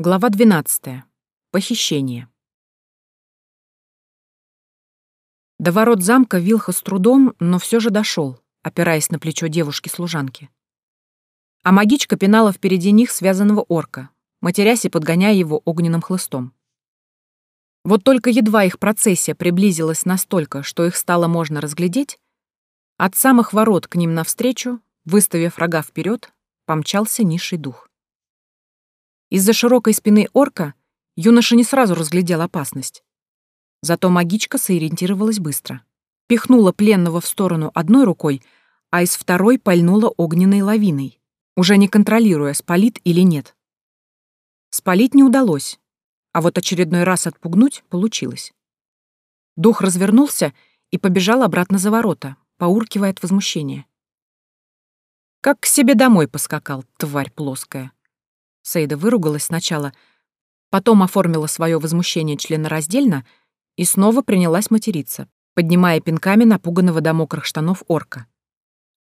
Глава 12. Похищение. До ворот замка Вилха с трудом, но все же дошел, опираясь на плечо девушки-служанки. А магичка пинала впереди них связанного орка, матерясь и подгоняя его огненным хлыстом. Вот только едва их процессия приблизилась настолько, что их стало можно разглядеть, от самых ворот к ним навстречу, выставив рога вперед, помчался низший дух. Из-за широкой спины орка юноша не сразу разглядел опасность. Зато магичка сориентировалась быстро. Пихнула пленного в сторону одной рукой, а из второй пальнула огненной лавиной, уже не контролируя, спалит или нет. Спалить не удалось, а вот очередной раз отпугнуть получилось. Дух развернулся и побежал обратно за ворота, поуркивая от возмущения. Как к себе домой поскакал, тварь плоская. Сейда выругалась сначала, потом оформила свое возмущение членораздельно и снова принялась материться, поднимая пинками напуганного до мокрых штанов орка.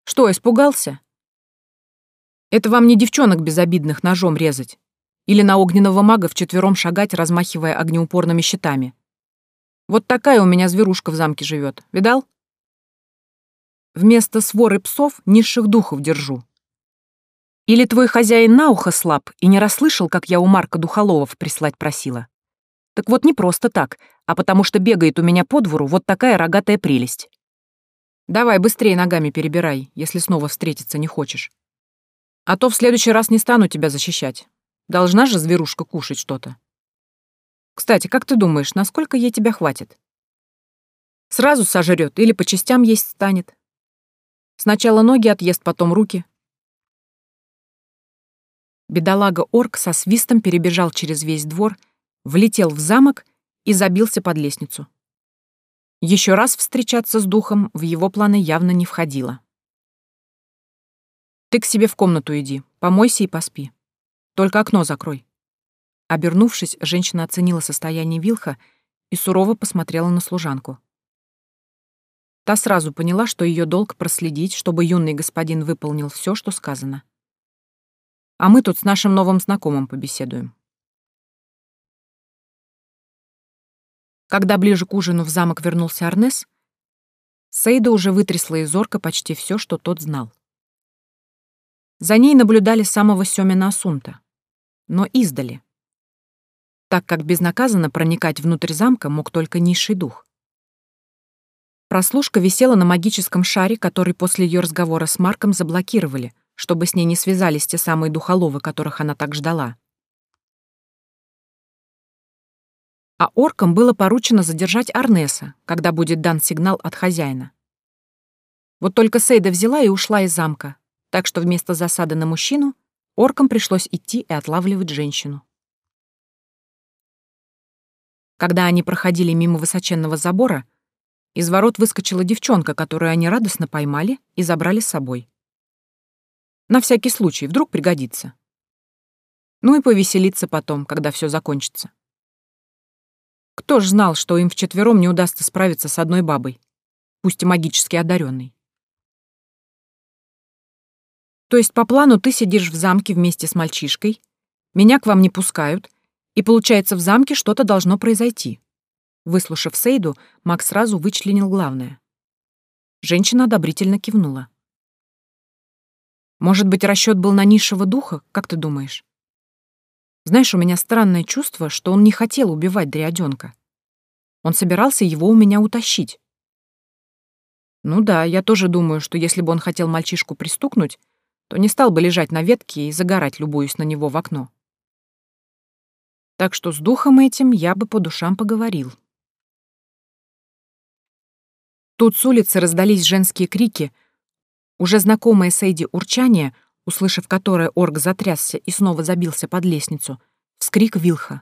«Что, испугался?» «Это вам не девчонок безобидных ножом резать или на огненного мага вчетвером шагать, размахивая огнеупорными щитами. Вот такая у меня зверушка в замке живет. Видал? Вместо своры псов низших духов держу. Или твой хозяин на ухо слаб и не расслышал, как я у Марка Духоловов прислать просила? Так вот не просто так, а потому что бегает у меня по двору вот такая рогатая прелесть. Давай быстрее ногами перебирай, если снова встретиться не хочешь. А то в следующий раз не стану тебя защищать. Должна же зверушка кушать что-то. Кстати, как ты думаешь, насколько ей тебя хватит? Сразу сожрет или по частям есть станет? Сначала ноги отъест, потом руки. Бедолага-орк со свистом перебежал через весь двор, влетел в замок и забился под лестницу. Еще раз встречаться с духом в его планы явно не входило. «Ты к себе в комнату иди, помойся и поспи. Только окно закрой». Обернувшись, женщина оценила состояние Вилха и сурово посмотрела на служанку. Та сразу поняла, что ее долг проследить, чтобы юный господин выполнил все, что сказано а мы тут с нашим новым знакомым побеседуем. Когда ближе к ужину в замок вернулся Арнес, Сейда уже вытрясла из орка почти все, что тот знал. За ней наблюдали самого Семена Асунта, но издали, так как безнаказанно проникать внутрь замка мог только низший дух. Прослушка висела на магическом шаре, который после ее разговора с Марком заблокировали, чтобы с ней не связались те самые духоловы, которых она так ждала. А оркам было поручено задержать Арнеса, когда будет дан сигнал от хозяина. Вот только Сейда взяла и ушла из замка, так что вместо засады на мужчину оркам пришлось идти и отлавливать женщину. Когда они проходили мимо высоченного забора, из ворот выскочила девчонка, которую они радостно поймали и забрали с собой. На всякий случай, вдруг пригодится. Ну и повеселиться потом, когда все закончится. Кто ж знал, что им вчетвером не удастся справиться с одной бабой, пусть и магически одаренной. То есть по плану ты сидишь в замке вместе с мальчишкой, меня к вам не пускают, и получается в замке что-то должно произойти. Выслушав Сейду, Макс сразу вычленил главное. Женщина одобрительно кивнула. Может быть, расчет был на низшего духа, как ты думаешь? Знаешь, у меня странное чувство, что он не хотел убивать дрядёнка. Он собирался его у меня утащить. Ну да, я тоже думаю, что если бы он хотел мальчишку пристукнуть, то не стал бы лежать на ветке и загорать, любуясь на него в окно. Так что с духом этим я бы по душам поговорил. Тут с улицы раздались женские крики — уже знакомое Сейди урчание, услышав которое орк затрясся и снова забился под лестницу, вскрик Вилха.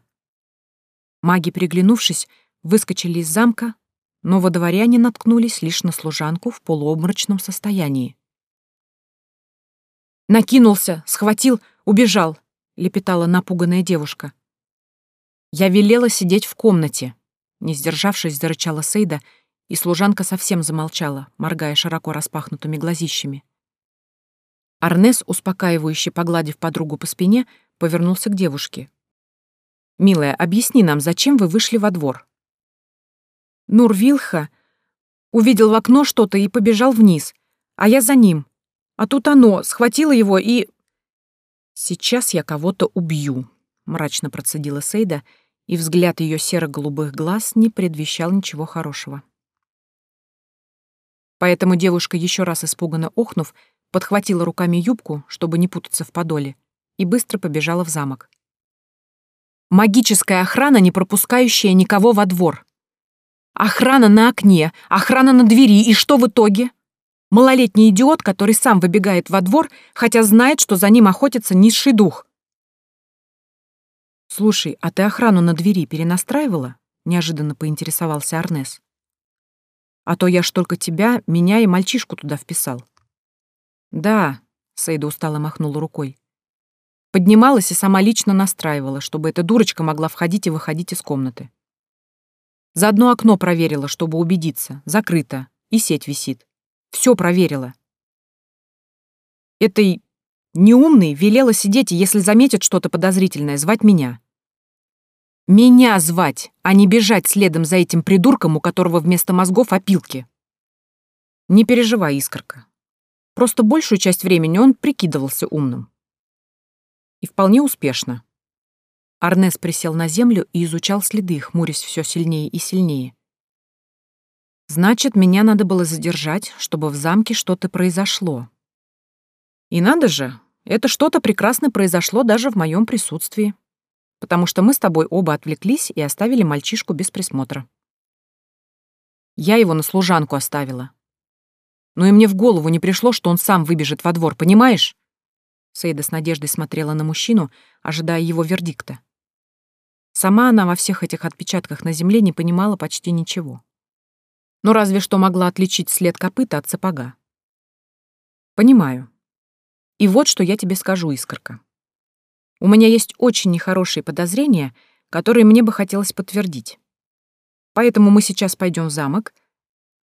Маги, приглянувшись, выскочили из замка, но во дворе они наткнулись лишь на служанку в полуобморочном состоянии. «Накинулся, схватил, убежал», — лепетала напуганная девушка. «Я велела сидеть в комнате», — не сдержавшись, зарычала Сейда — и служанка совсем замолчала, моргая широко распахнутыми глазищами. Арнес, успокаивающе погладив подругу по спине, повернулся к девушке, «Милая, объясни нам, зачем вы вышли во двор?» Нур Вилха увидел в окно что-то и побежал вниз, а я за ним. А тут оно схватило его и... «Сейчас я кого-то убью», — мрачно процедила Сейда, и взгляд ее серо-голубых глаз не предвещал ничего хорошего. Поэтому девушка, еще раз испуганно охнув, подхватила руками юбку, чтобы не путаться в подоле, и быстро побежала в замок. Магическая охрана, не пропускающая никого во двор. Охрана на окне, охрана на двери, и что в итоге? Малолетний идиот, который сам выбегает во двор, хотя знает, что за ним охотится низший дух. «Слушай, а ты охрану на двери перенастраивала?» — неожиданно поинтересовался Арнес. А то я ж только тебя, меня и мальчишку туда вписал. Да, Сейда устало махнула рукой. Поднималась и сама лично настраивала, чтобы эта дурочка могла входить и выходить из комнаты. Заодно окно проверила, чтобы убедиться, закрыто, и сеть висит. Все проверила. Этой неумной велела сидеть и, если заметит что-то подозрительное, звать меня. Меня звать, а не бежать следом за этим придурком, у которого вместо мозгов опилки. Не переживай, Искорка. Просто большую часть времени он прикидывался умным. И вполне успешно. Арнес присел на землю и изучал следы, хмурясь все сильнее и сильнее. Значит, меня надо было задержать, чтобы в замке что-то произошло. И надо же, это что-то прекрасно произошло даже в моем присутствии потому что мы с тобой оба отвлеклись и оставили мальчишку без присмотра. Я его на служанку оставила. Но и мне в голову не пришло, что он сам выбежит во двор, понимаешь? Сейда с надеждой смотрела на мужчину, ожидая его вердикта. Сама она во всех этих отпечатках на земле не понимала почти ничего. Ну, разве что могла отличить след копыта от сапога. Понимаю. И вот что я тебе скажу, Искорка. У меня есть очень нехорошие подозрения, которые мне бы хотелось подтвердить. Поэтому мы сейчас пойдем в замок,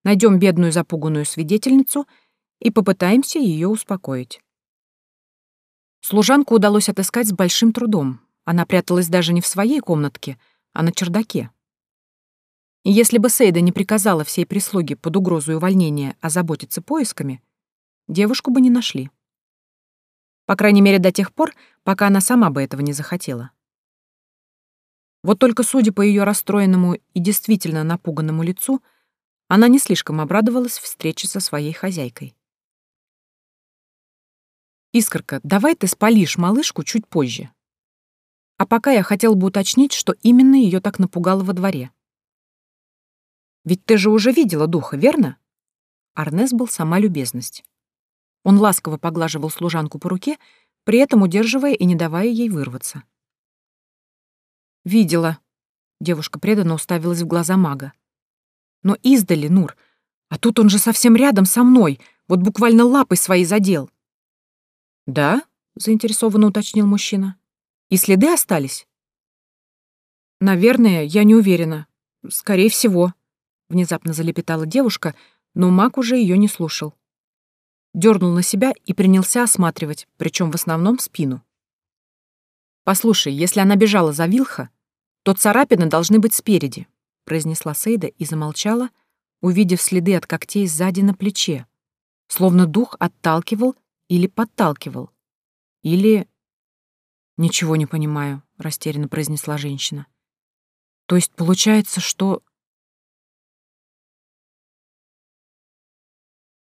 найдем бедную запуганную свидетельницу и попытаемся ее успокоить. Служанку удалось отыскать с большим трудом. Она пряталась даже не в своей комнатке, а на чердаке. И если бы Сейда не приказала всей прислуге под угрозу увольнения озаботиться поисками, девушку бы не нашли. По крайней мере, до тех пор, пока она сама бы этого не захотела. Вот только судя по ее расстроенному и действительно напуганному лицу, она не слишком обрадовалась встрече со своей хозяйкой. «Искорка, давай ты спалишь малышку чуть позже. А пока я хотел бы уточнить, что именно ее так напугало во дворе. Ведь ты же уже видела духа, верно?» Арнес был сама любезность. Он ласково поглаживал служанку по руке, при этом удерживая и не давая ей вырваться. «Видела», — девушка преданно уставилась в глаза мага. «Но издали, Нур, а тут он же совсем рядом со мной, вот буквально лапой своей задел». «Да?» — заинтересованно уточнил мужчина. «И следы остались?» «Наверное, я не уверена. Скорее всего», — внезапно залепетала девушка, но маг уже ее не слушал дернул на себя и принялся осматривать, причем в основном спину. «Послушай, если она бежала за Вилха, то царапины должны быть спереди», произнесла Сейда и замолчала, увидев следы от когтей сзади на плече, словно дух отталкивал или подталкивал. Или... «Ничего не понимаю», — растерянно произнесла женщина. «То есть получается, что